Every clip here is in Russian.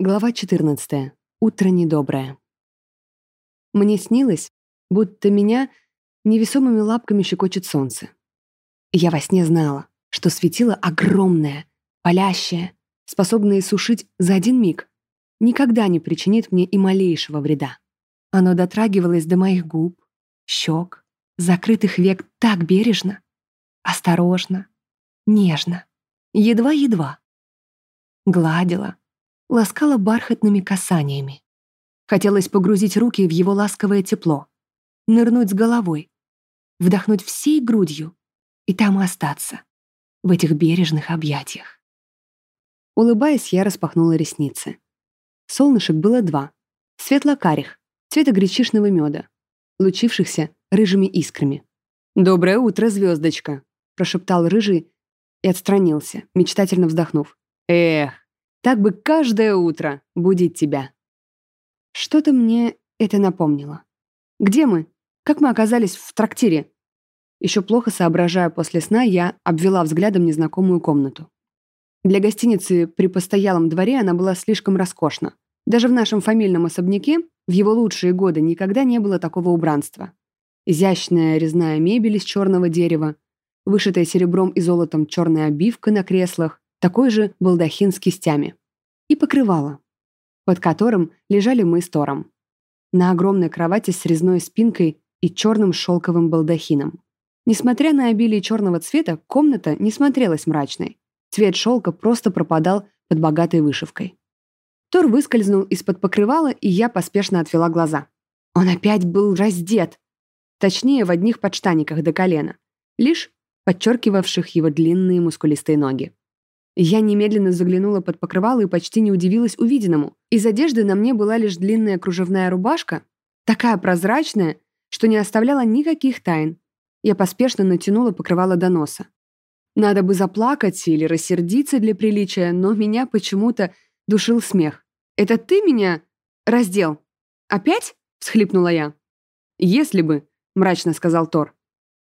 Глава 14. Утро недоброе. Мне снилось, будто меня невесомыми лапками щекочет солнце. Я во сне знала, что светило огромное, палящее, способное сушить за один миг, никогда не причинит мне и малейшего вреда. Оно дотрагивалось до моих губ, щек, закрытых век так бережно, осторожно, нежно, едва-едва. Гладила, ласкала бархатными касаниями. Хотелось погрузить руки в его ласковое тепло, нырнуть с головой, вдохнуть всей грудью и там остаться, в этих бережных объятиях. Улыбаясь, я распахнула ресницы. Солнышек было два, светло-карих, цвета гречишного меда, лучившихся рыжими искрами. «Доброе утро, звездочка!» прошептал рыжий и отстранился, мечтательно вздохнув. «Эх, так бы каждое утро будить тебя. Что-то мне это напомнило. Где мы? Как мы оказались в трактире? Еще плохо соображая после сна, я обвела взглядом незнакомую комнату. Для гостиницы при постоялом дворе она была слишком роскошна. Даже в нашем фамильном особняке в его лучшие годы никогда не было такого убранства. Изящная резная мебель из черного дерева, вышитая серебром и золотом черная обивка на креслах, такой же балдахин с кистями. И покрывало, под которым лежали мы с Тором. На огромной кровати с резной спинкой и черным шелковым балдахином. Несмотря на обилие черного цвета, комната не смотрелась мрачной. Цвет шелка просто пропадал под богатой вышивкой. Тор выскользнул из-под покрывала, и я поспешно отвела глаза. Он опять был раздет. Точнее, в одних подштаниках до колена, лишь подчеркивавших его длинные мускулистые ноги. Я немедленно заглянула под покрывало и почти не удивилась увиденному. Из одежды на мне была лишь длинная кружевная рубашка, такая прозрачная, что не оставляла никаких тайн. Я поспешно натянула покрывало до носа. Надо бы заплакать или рассердиться для приличия, но меня почему-то душил смех. «Это ты меня раздел? Опять?» — всхлипнула я. «Если бы», — мрачно сказал Тор.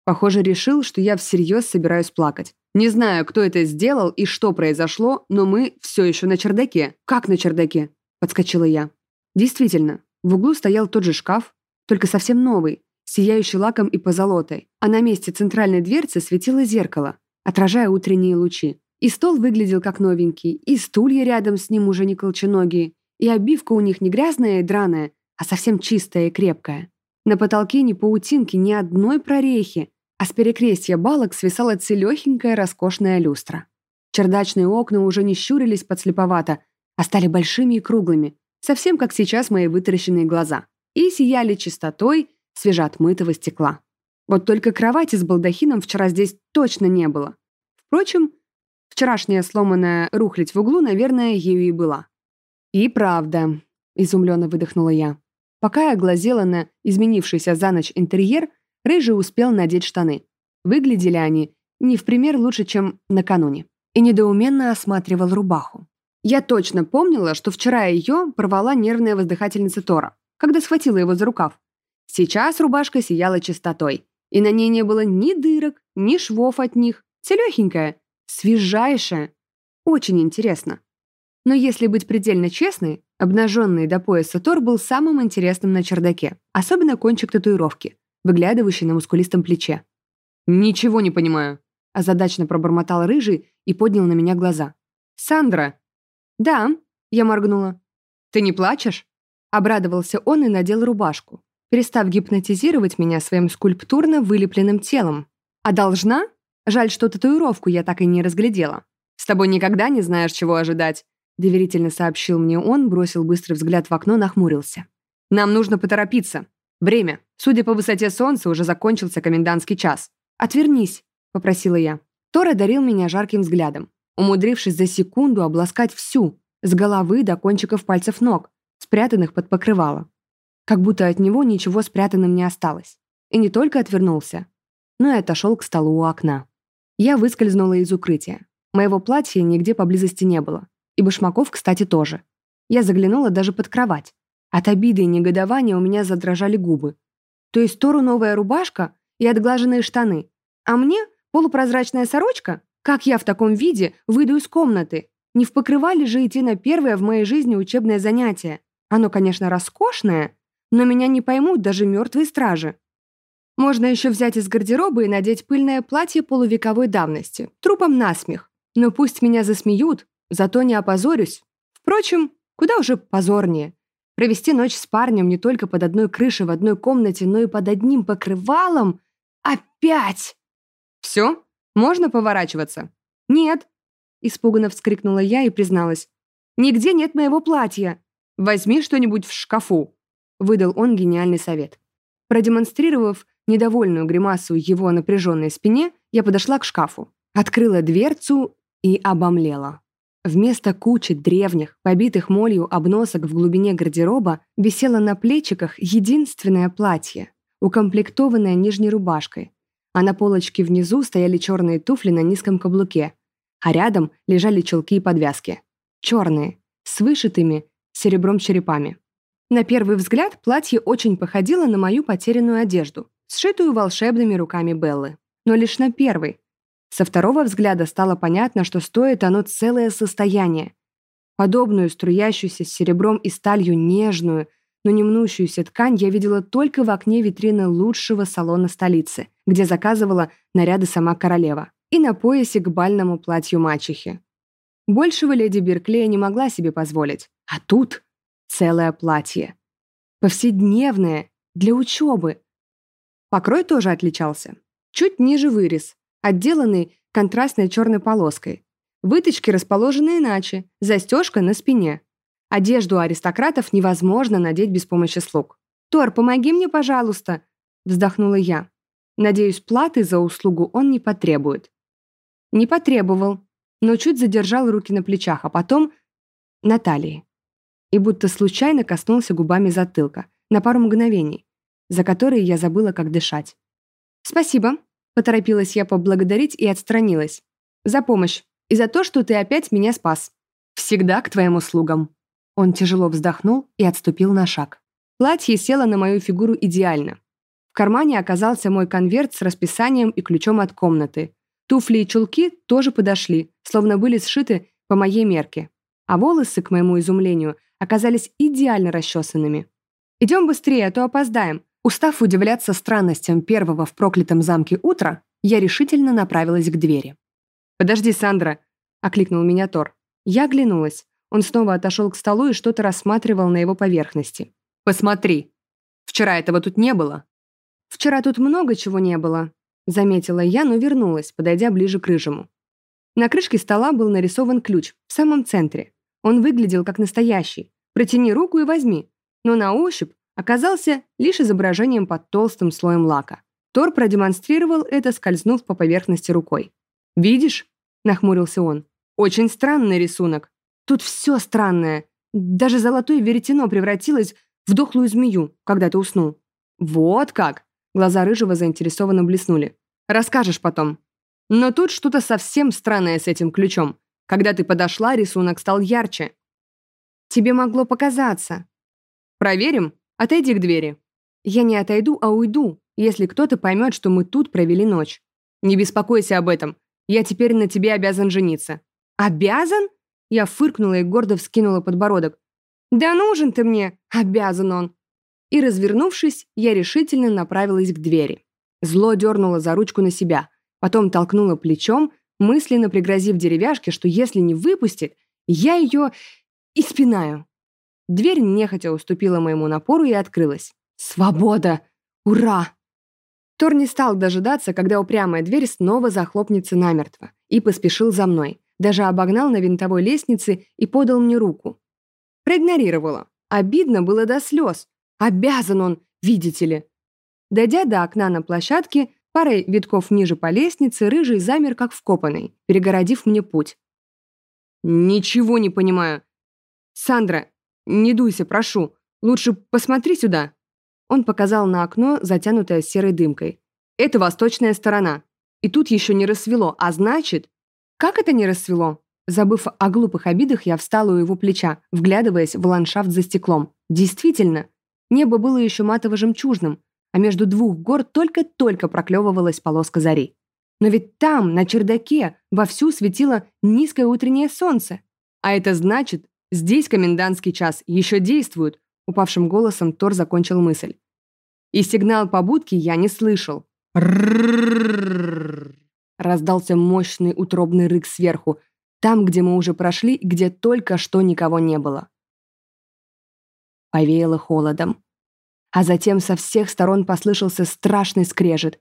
Похоже, решил, что я всерьез собираюсь плакать. Не знаю, кто это сделал и что произошло, но мы все еще на чердаке. Как на чердаке? Подскочила я. Действительно, в углу стоял тот же шкаф, только совсем новый, сияющий лаком и позолотой, а на месте центральной дверцы светило зеркало, отражая утренние лучи. И стол выглядел как новенький, и стулья рядом с ним уже не колченогие, и обивка у них не грязная и драная, а совсем чистая и крепкая. На потолке ни паутинки, ни одной прорехи, а с перекрестья балок свисала целехенькая роскошная люстра. Чердачные окна уже не щурились подслеповато, а стали большими и круглыми, совсем как сейчас мои вытаращенные глаза, и сияли чистотой свежеотмытого стекла. Вот только кровати с балдахином вчера здесь точно не было. Впрочем, вчерашняя сломанная рухлядь в углу, наверное, ею и была. «И правда», — изумленно выдохнула я. Пока я глазела на изменившийся за ночь интерьер, Рыжий успел надеть штаны. Выглядели они не в пример лучше, чем накануне. И недоуменно осматривал рубаху. Я точно помнила, что вчера ее порвала нервная воздыхательница Тора, когда схватила его за рукав. Сейчас рубашка сияла чистотой, и на ней не было ни дырок, ни швов от них. Целехенькая, свежайшая. Очень интересно. Но если быть предельно честной, обнаженный до пояса Тор был самым интересным на чердаке, особенно кончик татуировки выглядывающий на мускулистом плече. «Ничего не понимаю», — озадачно пробормотал рыжий и поднял на меня глаза. «Сандра!» «Да», — я моргнула. «Ты не плачешь?» Обрадовался он и надел рубашку, перестав гипнотизировать меня своим скульптурно вылепленным телом. «А должна? Жаль, что татуировку я так и не разглядела. С тобой никогда не знаешь, чего ожидать», — доверительно сообщил мне он, бросил быстрый взгляд в окно, нахмурился. «Нам нужно поторопиться. Время. Судя по высоте солнца, уже закончился комендантский час. «Отвернись», — попросила я. Тор одарил меня жарким взглядом, умудрившись за секунду обласкать всю, с головы до кончиков пальцев ног, спрятанных под покрывало. Как будто от него ничего спрятанным не осталось. И не только отвернулся, но и отошел к столу у окна. Я выскользнула из укрытия. Моего платья нигде поблизости не было. И башмаков, кстати, тоже. Я заглянула даже под кровать. От обиды и негодования у меня задрожали губы. То есть Тору новая рубашка и отглаженные штаны, а мне полупрозрачная сорочка? Как я в таком виде выйду из комнаты? Не в покрывале же идти на первое в моей жизни учебное занятие. Оно, конечно, роскошное, но меня не поймут даже мертвые стражи. Можно еще взять из гардероба и надеть пыльное платье полувековой давности, трупом насмех. Но пусть меня засмеют, зато не опозорюсь. Впрочем, куда уже позорнее. Провести ночь с парнем не только под одной крышей в одной комнате, но и под одним покрывалом. Опять! Все? Можно поворачиваться? Нет. Испуганно вскрикнула я и призналась. Нигде нет моего платья. Возьми что-нибудь в шкафу. Выдал он гениальный совет. Продемонстрировав недовольную гримасу его напряженной спине, я подошла к шкафу, открыла дверцу и обомлела. Вместо кучи древних, побитых молью обносок в глубине гардероба висело на плечиках единственное платье, укомплектованное нижней рубашкой, а на полочке внизу стояли черные туфли на низком каблуке, а рядом лежали чулки и подвязки. Черные, с вышитыми серебром черепами. На первый взгляд платье очень походило на мою потерянную одежду, сшитую волшебными руками Беллы. Но лишь на первый, со второго взгляда стало понятно, что стоит оно целое состояние. Подобную струящуюся с серебром и сталью нежную, но не мнущуюся ткань я видела только в окне витрины лучшего салона столицы, где заказывала наряды сама королева, и на поясе к бальному платью мачехи. Большего леди Берклея не могла себе позволить. А тут целое платье. Повседневное, для учебы. Покрой тоже отличался. Чуть ниже вырез, отделанный контрастной черной полоской. Выточки расположены иначе, застежка на спине. Одежду аристократов невозможно надеть без помощи слуг. «Тор, помоги мне, пожалуйста!» – вздохнула я. Надеюсь, платы за услугу он не потребует. Не потребовал, но чуть задержал руки на плечах, а потом на талии. И будто случайно коснулся губами затылка, на пару мгновений, за которые я забыла, как дышать. «Спасибо», Поторопилась я поблагодарить и отстранилась. «За помощь. И за то, что ты опять меня спас. Всегда к твоим услугам». Он тяжело вздохнул и отступил на шаг. Платье село на мою фигуру идеально. В кармане оказался мой конверт с расписанием и ключом от комнаты. Туфли и чулки тоже подошли, словно были сшиты по моей мерке. А волосы, к моему изумлению, оказались идеально расчесанными. «Идем быстрее, а то опоздаем», Устав удивляться странностям первого в проклятом замке утра, я решительно направилась к двери. «Подожди, Сандра!» — окликнул меня Тор. Я оглянулась. Он снова отошел к столу и что-то рассматривал на его поверхности. «Посмотри! Вчера этого тут не было!» «Вчера тут много чего не было», — заметила я, но вернулась, подойдя ближе к рыжему. На крышке стола был нарисован ключ, в самом центре. Он выглядел как настоящий. Протяни руку и возьми. Но на ощупь оказался лишь изображением под толстым слоем лака. Тор продемонстрировал это, скользнув по поверхности рукой. «Видишь?» — нахмурился он. «Очень странный рисунок. Тут все странное. Даже золотое веретено превратилось в дохлую змею, когда ты уснул». «Вот как!» — глаза Рыжего заинтересованно блеснули. «Расскажешь потом». Но тут что-то совсем странное с этим ключом. Когда ты подошла, рисунок стал ярче. «Тебе могло показаться». «Проверим?» Отойди к двери. Я не отойду, а уйду, если кто-то поймет, что мы тут провели ночь. Не беспокойся об этом. Я теперь на тебе обязан жениться. Обязан? Я фыркнула и гордо вскинула подбородок. Да нужен ты мне, обязан он. И, развернувшись, я решительно направилась к двери. Зло дернуло за ручку на себя, потом толкнула плечом, мысленно пригрозив деревяшке, что если не выпустит, я ее испинаю. Дверь нехотя уступила моему напору и открылась. «Свобода! Ура!» Тор не стал дожидаться, когда упрямая дверь снова захлопнется намертво, и поспешил за мной. Даже обогнал на винтовой лестнице и подал мне руку. Проигнорировала. Обидно было до слез. Обязан он, видите ли. Дойдя до окна на площадке, парой витков ниже по лестнице, рыжий замер как вкопанный, перегородив мне путь. «Ничего не понимаю. Сандра, «Не дуйся, прошу. Лучше посмотри сюда». Он показал на окно, затянутое серой дымкой. «Это восточная сторона. И тут еще не рассвело, а значит...» «Как это не рассвело?» Забыв о глупых обидах, я встала у его плеча, вглядываясь в ландшафт за стеклом. Действительно, небо было еще матово-жемчужным, а между двух гор только-только проклевывалась полоска зари. Но ведь там, на чердаке, вовсю светило низкое утреннее солнце. А это значит, здесь комендантский час еще действует, упавшим голосом Тор закончил мысль. И сигнал побудки я не слышал. Раздался мощный утробный рык сверху, там, где мы уже прошли, где только что никого не было. Повеяло холодом. А затем со всех сторон послышался страшный скрежет.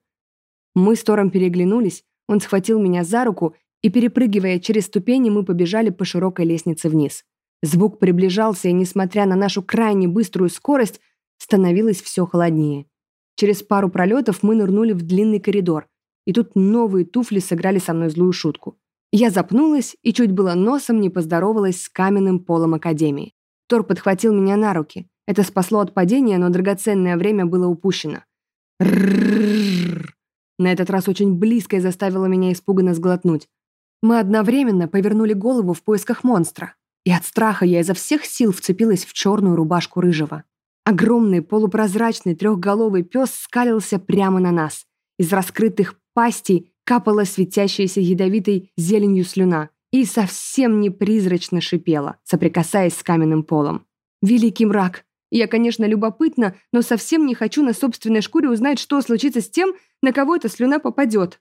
Мы с Тором переглянулись, он схватил меня за руку, и, перепрыгивая через ступени, мы побежали по широкой лестнице вниз. Звук приближался, и, несмотря на нашу крайне быструю скорость, становилось все холоднее. Через пару пролетов мы нырнули в длинный коридор, и тут новые туфли сыграли со мной злую шутку. Я запнулась и чуть было носом не поздоровалась с каменным полом Академии. Тор подхватил меня на руки. Это спасло от падения, но драгоценное время было упущено. На этот раз очень близко и заставило меня испуганно сглотнуть. Мы одновременно повернули голову в поисках монстра. И от страха я изо всех сил вцепилась в черную рубашку рыжего. Огромный полупрозрачный трехголовый пес скалился прямо на нас. Из раскрытых пастей капала светящаяся ядовитой зеленью слюна и совсем не призрачно шипела, соприкасаясь с каменным полом. «Великий мрак! Я, конечно, любопытна, но совсем не хочу на собственной шкуре узнать, что случится с тем, на кого эта слюна попадет».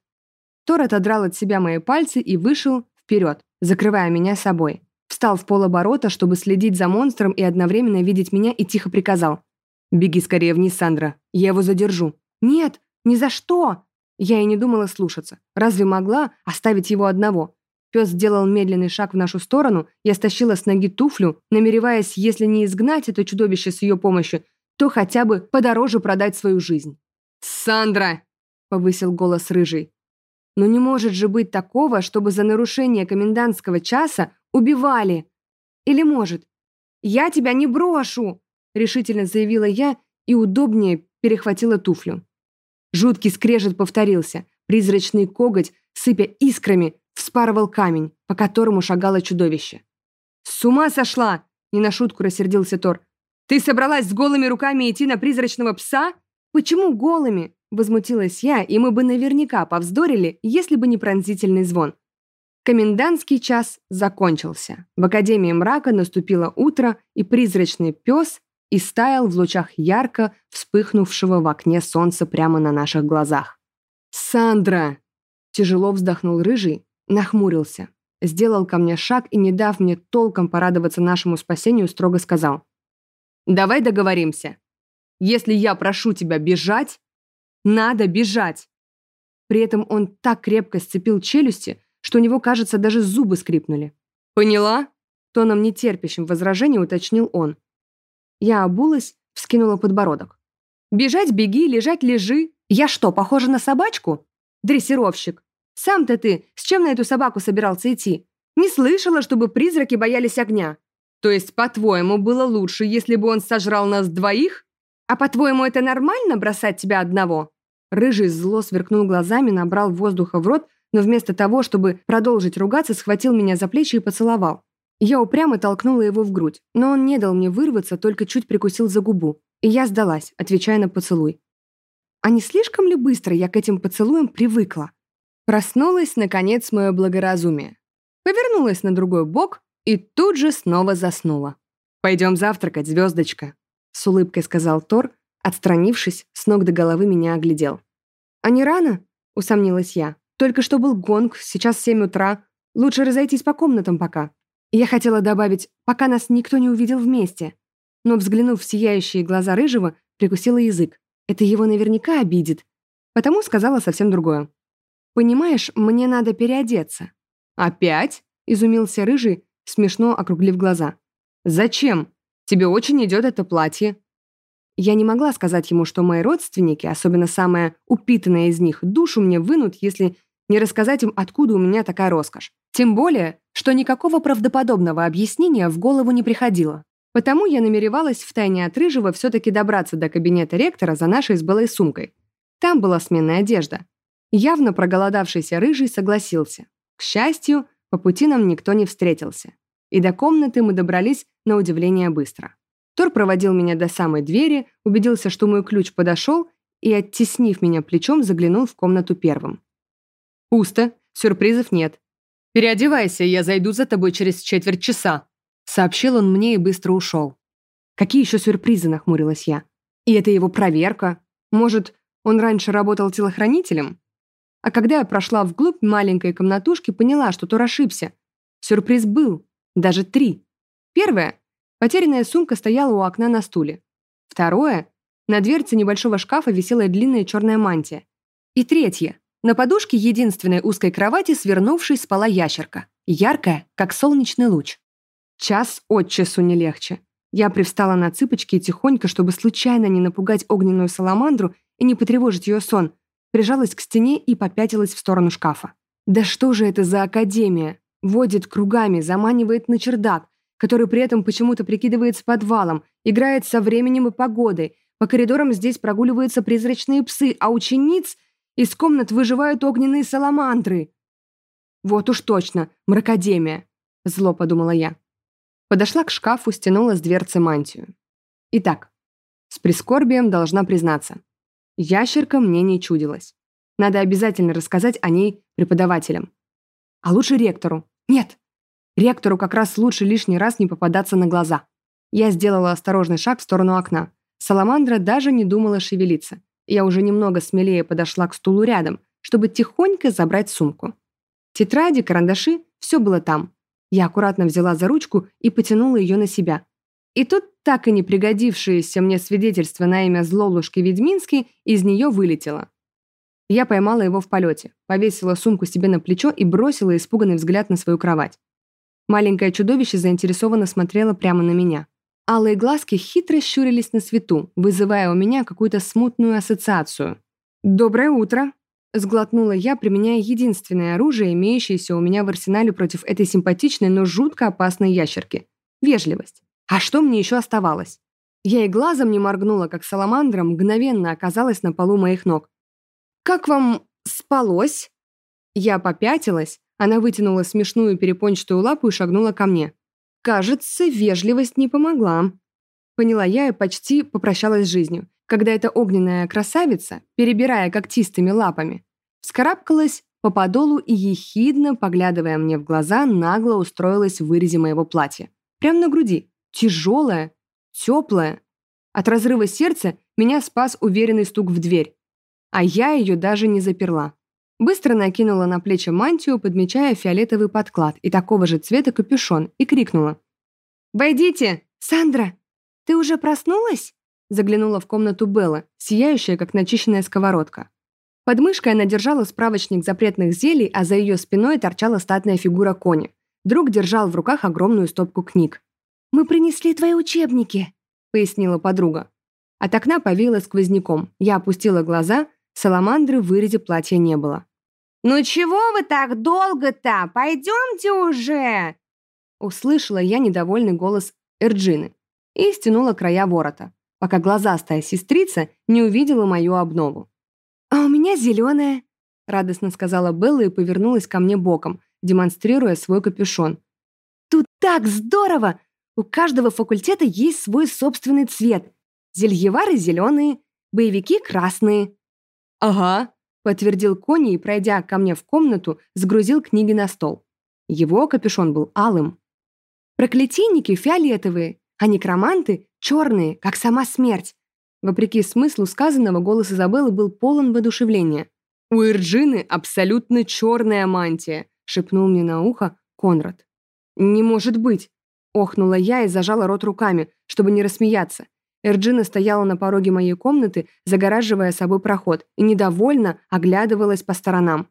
Тор отодрал от себя мои пальцы и вышел вперед, закрывая меня собой. Встал в полоборота, чтобы следить за монстром и одновременно видеть меня, и тихо приказал. «Беги скорее вниз, Сандра. Я его задержу». «Нет, ни за что!» Я и не думала слушаться. Разве могла оставить его одного? Пес сделал медленный шаг в нашу сторону, я стащила с ноги туфлю, намереваясь, если не изгнать это чудовище с ее помощью, то хотя бы подороже продать свою жизнь. «Сандра!» — повысил голос рыжий. «Но не может же быть такого, чтобы за нарушение комендантского часа убивали. Или может? Я тебя не брошу!» — решительно заявила я и удобнее перехватила туфлю. Жуткий скрежет повторился. Призрачный коготь, сыпя искрами, вспарывал камень, по которому шагало чудовище. «С ума сошла!» — не на шутку рассердился Тор. «Ты собралась с голыми руками идти на призрачного пса? Почему голыми?» — возмутилась я, и мы бы наверняка повздорили, если бы не пронзительный звон. Комендантский час закончился. В Академии мрака наступило утро, и призрачный пес и стаял в лучах ярко вспыхнувшего в окне солнца прямо на наших глазах. «Сандра!» Тяжело вздохнул рыжий, нахмурился, сделал ко мне шаг и, не дав мне толком порадоваться нашему спасению, строго сказал. «Давай договоримся. Если я прошу тебя бежать, надо бежать!» При этом он так крепко сцепил челюсти, что у него, кажется, даже зубы скрипнули. «Поняла?» Тоном нетерпящим возражения уточнил он. Я обулась, вскинула подбородок. «Бежать беги, лежать лежи. Я что, похожа на собачку? Дрессировщик. Сам-то ты с чем на эту собаку собирался идти? Не слышала, чтобы призраки боялись огня. То есть, по-твоему, было лучше, если бы он сожрал нас двоих? А по-твоему, это нормально бросать тебя одного?» Рыжий зло сверкнул глазами, набрал воздуха в рот, но вместо того, чтобы продолжить ругаться, схватил меня за плечи и поцеловал. Я упрямо толкнула его в грудь, но он не дал мне вырваться, только чуть прикусил за губу. И я сдалась, отвечая на поцелуй. А не слишком ли быстро я к этим поцелуям привыкла? Проснулась, наконец, мое благоразумие. Повернулась на другой бок и тут же снова заснула. «Пойдем завтракать, звездочка», — с улыбкой сказал Тор, отстранившись, с ног до головы меня оглядел. «А не рано?» — усомнилась я. «Только что был гонг, сейчас семь утра. Лучше разойтись по комнатам пока». Я хотела добавить, пока нас никто не увидел вместе. Но, взглянув в сияющие глаза Рыжего, прикусила язык. Это его наверняка обидит. Потому сказала совсем другое. «Понимаешь, мне надо переодеться». «Опять?» — изумился Рыжий, смешно округлив глаза. «Зачем? Тебе очень идет это платье». Я не могла сказать ему, что мои родственники, особенно самая упитанная из них, душу мне вынут, если не рассказать им, откуда у меня такая роскошь. Тем более, что никакого правдоподобного объяснения в голову не приходило. Потому я намеревалась втайне от Рыжего все-таки добраться до кабинета ректора за нашей с сумкой. Там была сменная одежда. Явно проголодавшийся Рыжий согласился. К счастью, по пути нам никто не встретился. И до комнаты мы добрались на удивление быстро. Тор проводил меня до самой двери, убедился, что мой ключ подошел и, оттеснив меня плечом, заглянул в комнату первым. Пусто, сюрпризов нет. «Переодевайся, я зайду за тобой через четверть часа», сообщил он мне и быстро ушел. «Какие еще сюрпризы?» – нахмурилась я. «И это его проверка. Может, он раньше работал телохранителем?» А когда я прошла вглубь маленькой комнатушки, поняла, что Тор ошибся. Сюрприз был. Даже три. Первое. Потерянная сумка стояла у окна на стуле. Второе. На дверце небольшого шкафа висела длинная черная мантия. И третье. На подушке единственной узкой кровати, свернувшись, спала ящерка. Яркая, как солнечный луч. Час от часу не легче. Я привстала на цыпочки и тихонько, чтобы случайно не напугать огненную саламандру и не потревожить ее сон, прижалась к стене и попятилась в сторону шкафа. Да что же это за академия? Водит кругами, заманивает на чердак, который при этом почему-то прикидывается подвалом, играет со временем и погодой. По коридорам здесь прогуливаются призрачные псы, а учениц из комнат выживают огненные саламандры. Вот уж точно, мракадемия, зло подумала я. Подошла к шкафу, стянула с дверцы мантию. Итак, с прискорбием должна признаться. Ящерка мне не чудилась. Надо обязательно рассказать о ней преподавателям. А лучше ректору. Нет, Ректору как раз лучше лишний раз не попадаться на глаза. Я сделала осторожный шаг в сторону окна. Саламандра даже не думала шевелиться. Я уже немного смелее подошла к стулу рядом, чтобы тихонько забрать сумку. Тетради, карандаши – все было там. Я аккуратно взяла за ручку и потянула ее на себя. И тут так и не пригодившееся мне свидетельство на имя Злолушки Ведьминский из нее вылетело. Я поймала его в полете, повесила сумку себе на плечо и бросила испуганный взгляд на свою кровать. Маленькое чудовище заинтересованно смотрело прямо на меня. Алые глазки хитро щурились на свету, вызывая у меня какую-то смутную ассоциацию. «Доброе утро!» – сглотнула я, применяя единственное оружие, имеющееся у меня в арсенале против этой симпатичной, но жутко опасной ящерки – вежливость. А что мне еще оставалось? Я и глазом не моргнула, как саламандра мгновенно оказалась на полу моих ног. «Как вам спалось?» Я попятилась, она вытянула смешную перепончатую лапу и шагнула ко мне. Кажется, вежливость не помогла. Поняла я и почти попрощалась с жизнью, когда эта огненная красавица, перебирая когтистыми лапами, вскарабкалась по подолу и ехидно, поглядывая мне в глаза, нагло устроилась в вырезе моего платья. Прямо на груди. Тяжелая, теплая. От разрыва сердца меня спас уверенный стук в дверь. А я ее даже не заперла. Быстро накинула на плечи мантию, подмечая фиолетовый подклад и такого же цвета капюшон, и крикнула. «Войдите! Сандра! Ты уже проснулась?» Заглянула в комнату Белла, сияющая, как начищенная сковородка. Под мышкой она держала справочник запретных зелий, а за ее спиной торчала статная фигура кони. Друг держал в руках огромную стопку книг. «Мы принесли твои учебники», — пояснила подруга. От окна повеяло сквозняком. Я опустила глаза, саламандры в вырезе платья не было. «Ну чего вы так долго-то? Пойдемте уже!» Услышала я недовольный голос Эрджины и стянула края ворота, пока глазастая сестрица не увидела мою обнову. «А у меня зеленая», — радостно сказала Белла и повернулась ко мне боком, демонстрируя свой капюшон. «Тут так здорово! У каждого факультета есть свой собственный цвет. Зельевары зеленые, боевики красные». «Ага», подтвердил Кони и, пройдя ко мне в комнату, сгрузил книги на стол. Его капюшон был алым. Проклятийники фиолетовые, а некроманты черные, как сама смерть. Вопреки смыслу сказанного, голос Изабеллы был полон воодушевления. «У Ирджины абсолютно черная мантия», — шепнул мне на ухо Конрад. «Не может быть!» — охнула я и зажала рот руками, чтобы не рассмеяться. Эрджина стояла на пороге моей комнаты, загораживая собой проход, и недовольно оглядывалась по сторонам.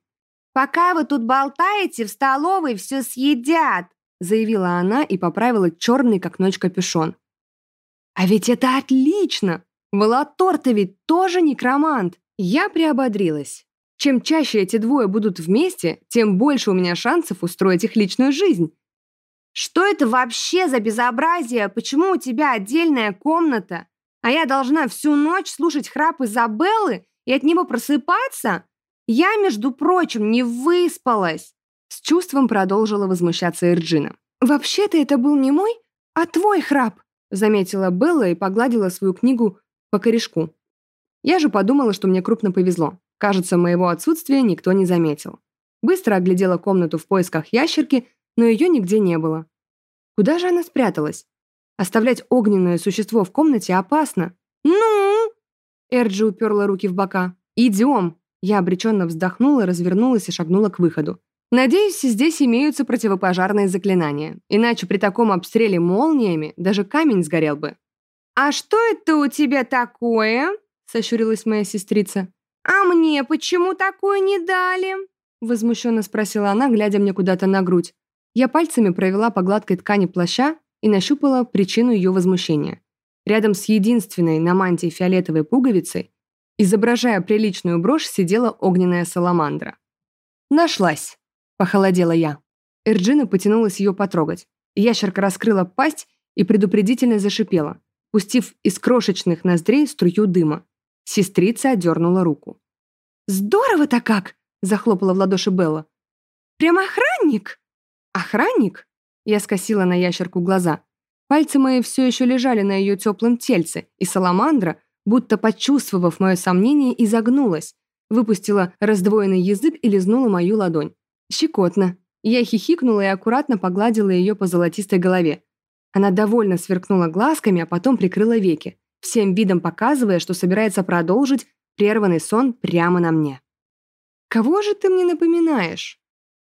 «Пока вы тут болтаете, в столовой все съедят!» заявила она и поправила черный, как ночь, капюшон. «А ведь это отлично! Волотор-то ведь тоже некромант!» Я приободрилась. Чем чаще эти двое будут вместе, тем больше у меня шансов устроить их личную жизнь. Что это вообще за безобразие? Почему у тебя отдельная комната? А я должна всю ночь слушать храп Изабеллы и от него просыпаться? Я, между прочим, не выспалась!» С чувством продолжила возмущаться Эрджина. «Вообще-то это был не мой, а твой храп», заметила Белла и погладила свою книгу по корешку. Я же подумала, что мне крупно повезло. Кажется, моего отсутствия никто не заметил. Быстро оглядела комнату в поисках ящерки, но ее нигде не было. Куда же она спряталась? Оставлять огненное существо в комнате опасно. «Ну?» Эрджи уперла руки в бока. «Идем!» Я обреченно вздохнула, развернулась и шагнула к выходу. Надеюсь, здесь имеются противопожарные заклинания, иначе при таком обстреле молниями даже камень сгорел бы. «А что это у тебя такое?» — сощурилась моя сестрица. «А мне почему такое не дали?» — возмущенно спросила она, глядя мне куда-то на грудь. Я пальцами провела по гладкой ткани плаща и нащупала причину ее возмущения. Рядом с единственной на мантии фиолетовой пуговицей, изображая приличную брошь, сидела огненная саламандра. «Нашлась!» — похолодела я. Эрджина потянулась ее потрогать. Ящерка раскрыла пасть и предупредительно зашипела, пустив из крошечных ноздрей струю дыма. Сестрица отдернула руку. «Здорово-то как!» — захлопала в ладоши Белла. «Прям охранник!» «Охранник?» Я скосила на ящерку глаза. Пальцы мои все еще лежали на ее теплом тельце, и саламандра, будто почувствовав мое сомнение, изогнулась, выпустила раздвоенный язык и лизнула мою ладонь. Щекотно. Я хихикнула и аккуратно погладила ее по золотистой голове. Она довольно сверкнула глазками, а потом прикрыла веки, всем видом показывая, что собирается продолжить прерванный сон прямо на мне. «Кого же ты мне напоминаешь?»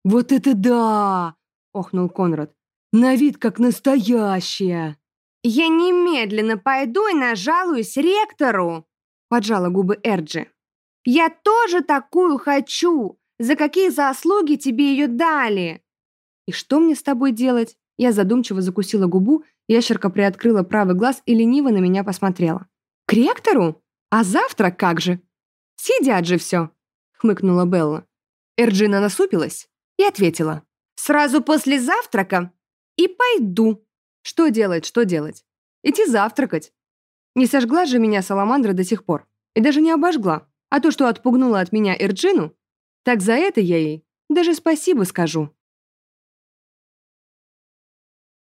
«Вот это да!» — охнул Конрад. «На вид как настоящая!» «Я немедленно пойду и нажалуюсь ректору!» — поджала губы Эрджи. «Я тоже такую хочу! За какие заслуги тебе ее дали?» «И что мне с тобой делать?» Я задумчиво закусила губу, ящерка приоткрыла правый глаз и лениво на меня посмотрела. «К ректору? А завтра как же?» «Сидят же все!» — хмыкнула Белла. Эрджина насупилась и ответила. «Сразу после завтрака и пойду». Что делать, что делать? Идти завтракать. Не сожгла же меня саламандра до сих пор. И даже не обожгла. А то, что отпугнула от меня Эрджину, так за это я ей даже спасибо скажу.